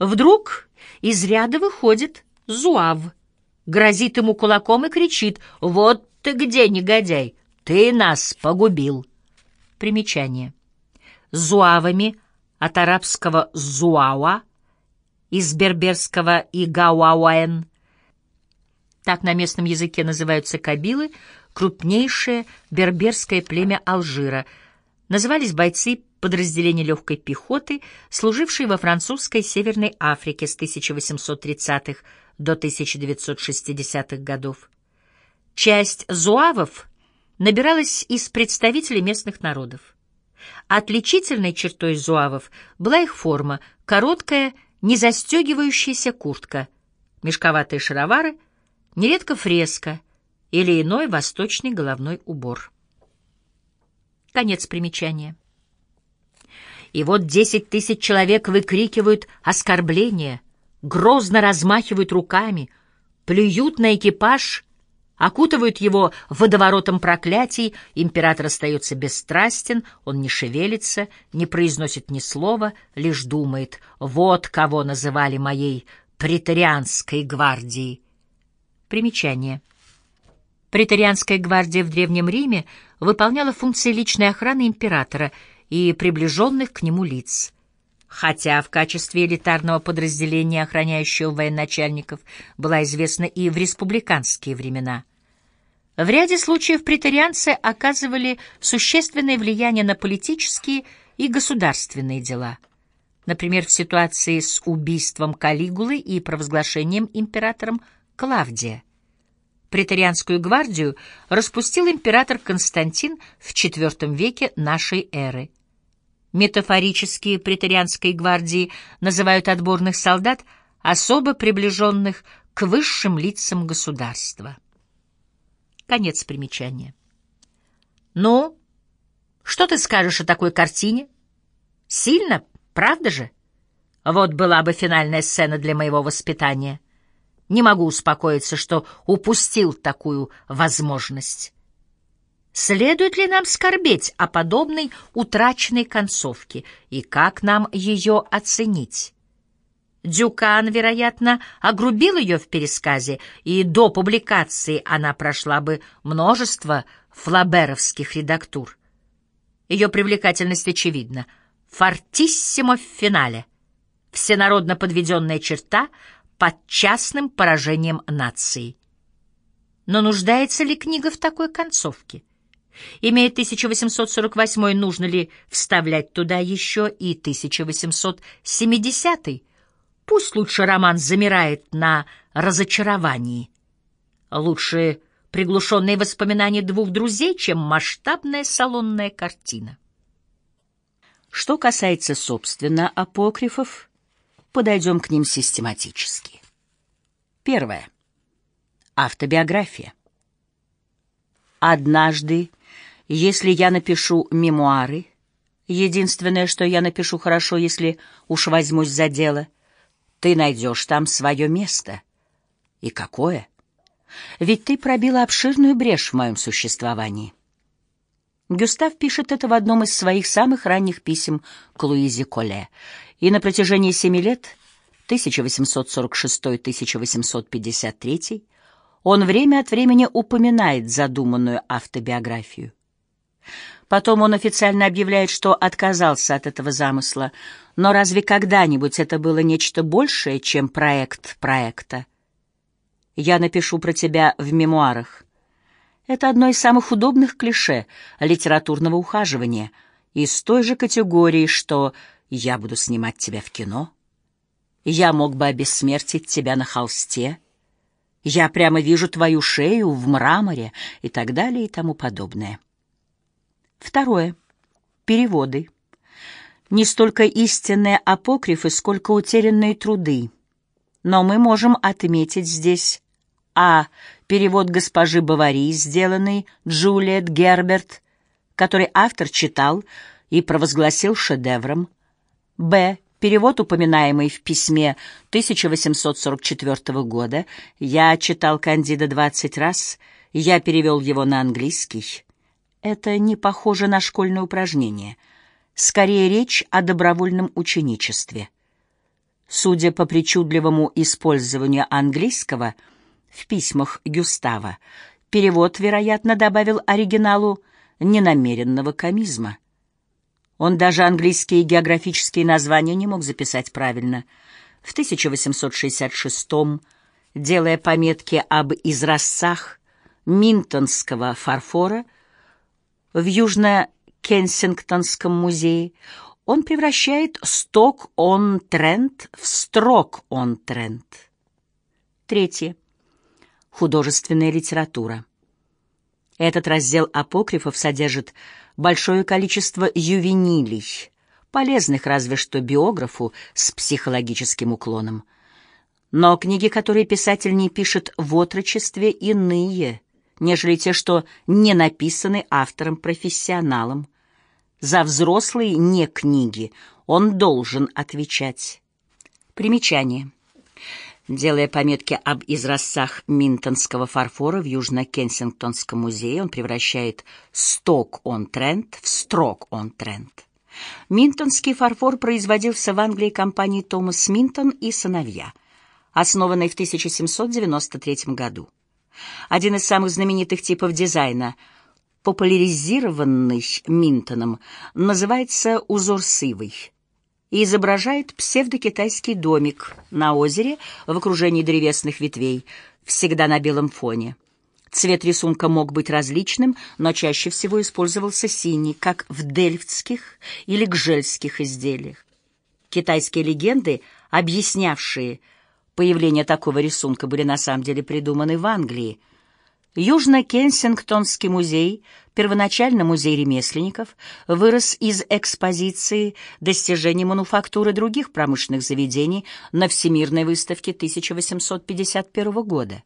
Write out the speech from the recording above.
Вдруг из ряда выходит Зуав, грозит ему кулаком и кричит «Вот ты где, негодяй! Ты нас погубил!» Примечание. Зуавами от арабского «зуауа», из берберского «игауауэн». Так на местном языке называются кабилы, крупнейшее берберское племя Алжира. Назывались бойцы подразделения легкой пехоты, служившие во французской Северной Африке с 1830-х до 1960-х годов. Часть зуавов набиралась из представителей местных народов. Отличительной чертой зуавов была их форма — короткая, не застегивающаяся куртка, мешковатые шаровары, нередко фреска или иной восточный головной убор. Конец примечания. И вот десять тысяч человек выкрикивают оскорбления, грозно размахивают руками, плюют на экипаж окутывают его водоворотом проклятий, император остается бесстрастен, он не шевелится, не произносит ни слова, лишь думает, вот кого называли моей претарианской гвардией. Примечание. Претарианская гвардия в Древнем Риме выполняла функции личной охраны императора и приближенных к нему лиц хотя в качестве элитарного подразделения, охраняющего военачальников, была известна и в республиканские времена. В ряде случаев претарианцы оказывали существенное влияние на политические и государственные дела. Например, в ситуации с убийством Калигулы и провозглашением императором Клавдия. Претарианскую гвардию распустил император Константин в IV веке нашей эры. Метафорические претарианской гвардии называют отборных солдат, особо приближенных к высшим лицам государства. Конец примечания. «Ну, что ты скажешь о такой картине? Сильно, правда же? Вот была бы финальная сцена для моего воспитания. Не могу успокоиться, что упустил такую возможность». Следует ли нам скорбеть о подобной утраченной концовке, и как нам ее оценить? Дюкан, вероятно, огрубил ее в пересказе, и до публикации она прошла бы множество флаберовских редактур. Ее привлекательность очевидна. Фортиссимо в финале. Всенародно подведенная черта под частным поражением нации. Но нуждается ли книга в такой концовке? Имея 1848 нужно ли вставлять туда еще и 1870 -й? Пусть лучше роман замирает на разочаровании. Лучше приглушенные воспоминания двух друзей, чем масштабная салонная картина. Что касается, собственно, апокрифов, подойдем к ним систематически. Первое. Автобиография. Однажды, если я напишу мемуары, единственное, что я напишу хорошо, если уж возьмусь за дело — ты найдешь там свое место. И какое? Ведь ты пробила обширную брешь в моем существовании. Гюстав пишет это в одном из своих самых ранних писем к Луизе Коле, и на протяжении семи лет, 1846-1853, он время от времени упоминает задуманную автобиографию. Потом он официально объявляет, что отказался от этого замысла. Но разве когда-нибудь это было нечто большее, чем проект проекта? Я напишу про тебя в мемуарах. Это одно из самых удобных клише литературного ухаживания, из той же категории, что «я буду снимать тебя в кино», «я мог бы обессмертить тебя на холсте», «я прямо вижу твою шею в мраморе» и так далее и тому подобное. Второе. Переводы. Не столько истинные апокрифы, сколько утерянные труды. Но мы можем отметить здесь а. Перевод госпожи Бавари, сделанный Джулиет Герберт, который автор читал и провозгласил шедевром. б. Перевод, упоминаемый в письме 1844 года. Я читал Кандида 20 раз, я перевел его на английский. Это не похоже на школьное упражнение. Скорее речь о добровольном ученичестве. Судя по причудливому использованию английского в письмах Гюстава, перевод, вероятно, добавил оригиналу ненамеренного комизма. Он даже английские географические названия не мог записать правильно. В 1866 делая пометки об изразцах минтонского фарфора в Южно-Кенсингтонском музее, он превращает сток-он-тренд в строк-он-тренд. Третье. Художественная литература. Этот раздел апокрифов содержит большое количество ювенилий, полезных разве что биографу с психологическим уклоном. Но книги, которые писатель не пишет в отрочестве, иные, нежели те, что не написаны автором-профессионалом. За взрослые не книги он должен отвечать. Примечание. Делая пометки об изразцах минтонского фарфора в Южно-Кенсингтонском музее, он превращает сток-он-тренд в строк-он-тренд. Минтонский фарфор производился в Англии компанией Томас Минтон и сыновья, основанной в 1793 году. Один из самых знаменитых типов дизайна — популяризированный Минтоном, называется узор сывый и изображает псевдокитайский домик на озере в окружении древесных ветвей, всегда на белом фоне. Цвет рисунка мог быть различным, но чаще всего использовался синий, как в дельфтских или гжельских изделиях. Китайские легенды, объяснявшие появление такого рисунка, были на самом деле придуманы в Англии – Южно-Кенсингтонский музей, первоначально музей ремесленников, вырос из экспозиции достижений мануфактуры других промышленных заведений на Всемирной выставке 1851 года.